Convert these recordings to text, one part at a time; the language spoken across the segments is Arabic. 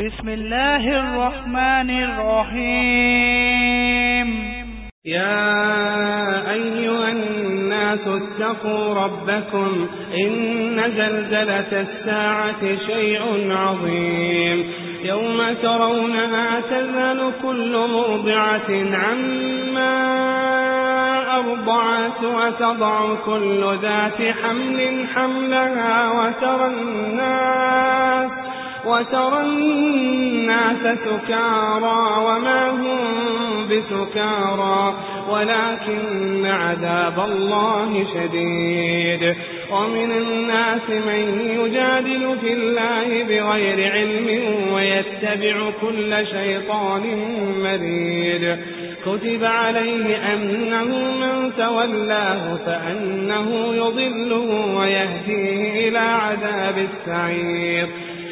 بسم الله الرحمن الرحيم يا أيها الناس اتقوا ربكم إن زلزلة الساعة شيء عظيم. يوم ترونها تذل كل مرضعة عما أرضعت وتضع كل ذات حمل حملها وترى الناس وترى الناس سكارى وما هم بسكارى ولكن عذاب الله شديد. ومن الناس من يجادل في الله بغير علم ويتبع كل شيطان مريد. كتب عليه أنه من تولاه فأنه يضله ويهديه إلى عذاب السعير.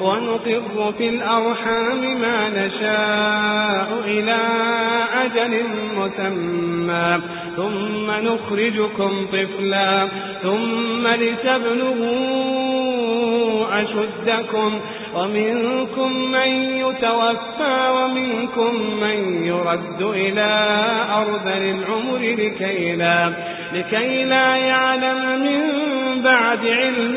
ونقر في الأرحام ما نشاء إلى أجل مسمى. ثم نخرجكم طفلا. ثم لتبلغوا أشدكم. ومنكم من يتوفى ومنكم من يرد إلى أرض العمر لكي لا, لكي لا يعلم من بعد علم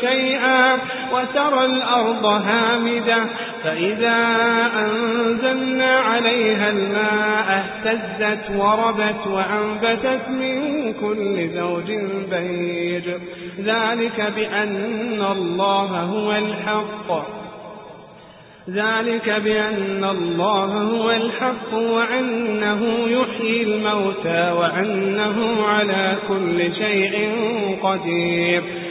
شيئا. وترى الأرض هامدة فإذا أنزلنا عليها الماء اهتزت وربت وأنبتت من كل زوج بيج. ذلك بأن الله هو الحق. ذلك بأن الله هو الحق وأنه يحيي الموتى وأنه على كل شيء قدير.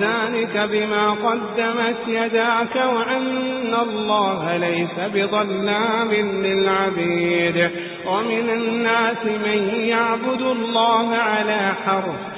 ذلك بما قدمت يداك وأن الله ليس بظلام للعبيد. ومن الناس من يعبد الله على حرف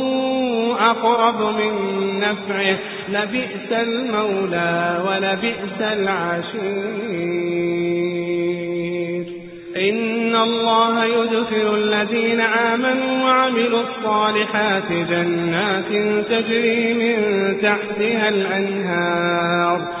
أقرب من نفعه. لبئس المولى ولبئس العشير. إن الله يدخل الذين آمنوا وعملوا الصالحات جنات تجري من تحتها الأنهار.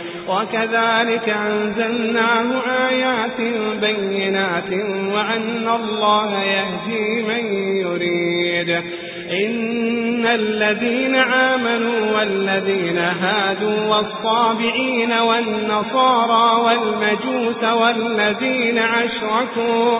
وكذلك أنزلناه آيات بينات وأن الله يهدي من يريد. إن الذين آمنوا والذين هادوا والصابعين والنصارى والمجوس والذين أشركوا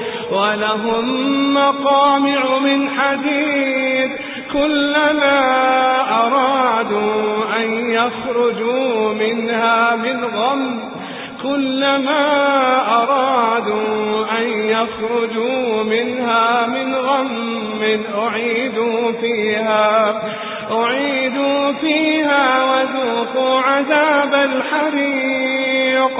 ولهم مقامع من حديد كلما أرادوا أن يخرجوا منها من غم كلما أرادوا أن يخرجوا منها من غم أعيدوا فيها أعيدوا فيها وذوقوا عذاب الحريق.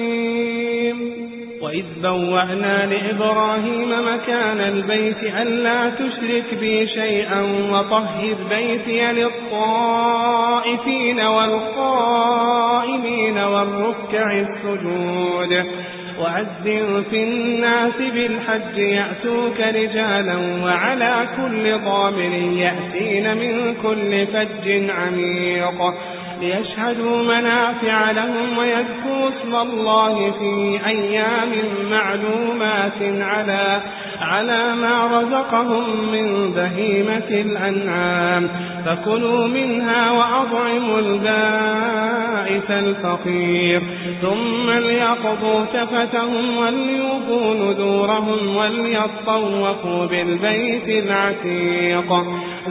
وإذ بوأنا لإبراهيم مكان البيت ألا تشرك بي شيئا وطهر بيتي للطائفين والقائمين والركع السجود وعزم في الناس بالحج يأتوك رجالا وعلى كل ضامر يأتين من كل فج عميق ليشهدوا منافع لهم ويذكروا اسم الله في أيام معلومات على على ما رزقهم من بهيمة الأنعام. فكلوا منها وأطعموا البائس الفقير. ثم ليقضوا تفتهم وليوفوا نذورهم وليطوفوا بالبيت العتيق.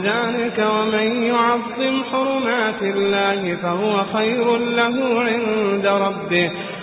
ذلك ومن يعظم حرمات الله فهو خير له عند ربه.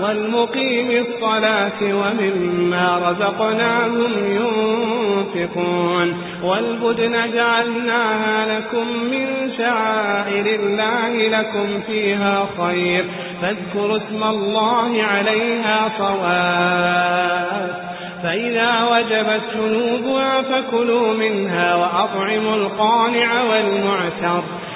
والمقيم الصلاة ومما رزقناهم ينفقون والبدن جعلناها لكم من شعائر الله لكم فيها خير فاذكروا اسم الله عليها صواب فإذا وجبت جنوبها فكلوا منها وأطعموا القانع والمعتر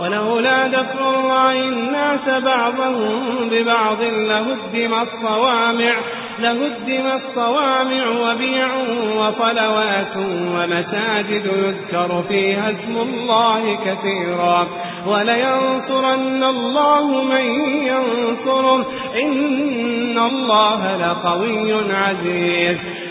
ولولا دفع الله الناس بعضهم ببعض لهدم الصوامع لهدم الصوامع وبيع وصلوات ومساجد يذكر فيها اسم الله كثيرا. ولينصرن الله من ينصره إن الله لقوي عزيز.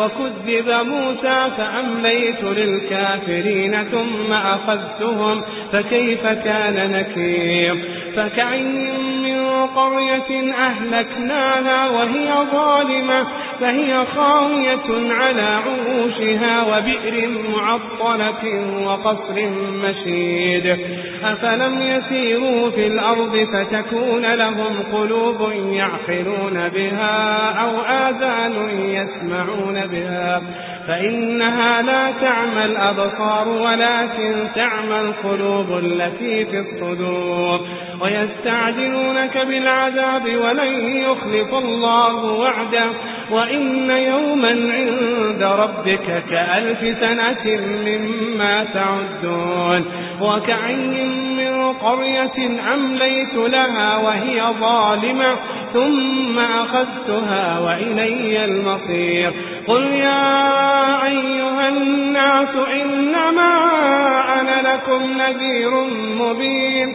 وكذب موسى فأمليت للكافرين ثم أخذتهم فكيف كان نكير؟ فكعين من قرية أهلكناها وهي ظالمة فهي خاوية على عروشها وبئر معطلة وقصر مشيد. أفلم يسيروا في الأرض فتكون لهم قلوب يعقلون بها أو آذان يسمعون بها. فإنها لا تعمى الأبصار ولكن تعمى القلوب التي في الصدور. ويستعجلونك بالعذاب ولن يخلف الله وعده. وإن يوما عند ربك كألف سنة مما تعدون وكعي من قرية أمليت لها وهي ظالمة ثم أخذتها وإلي المصير قل يا أيها الناس إنما أنا لكم نذير مبين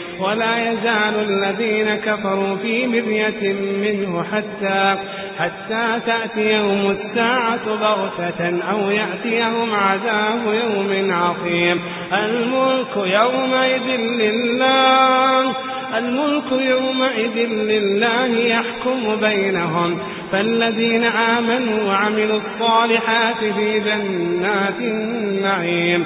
ولا يزال الذين كفروا في مرية منه حتى حتى تأتيهم الساعة بغتة أو يأتيهم عذاب يوم عظيم. الملك يومئذ لله الملك يومئذ لله يحكم بينهم. فالذين آمنوا وعملوا الصالحات في جنات النعيم.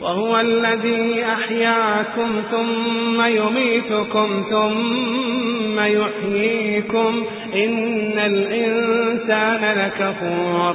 وهو الذي أحياكم ثم يميتكم ثم يحييكم إن الإنسان لكفور.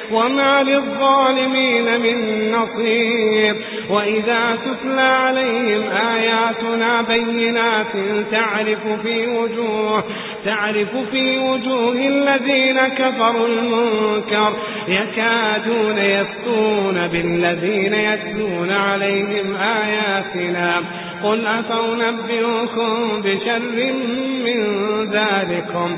وما للظالمين من نصير. وإذا تتلى عليهم آياتنا بينات تعرف في وجوه تعرف في وجوه الذين كفروا المنكر. يكادون يفتون بالذين يتلون عليهم آياتنا. قل أفنبئكم بشر من ذلكم؟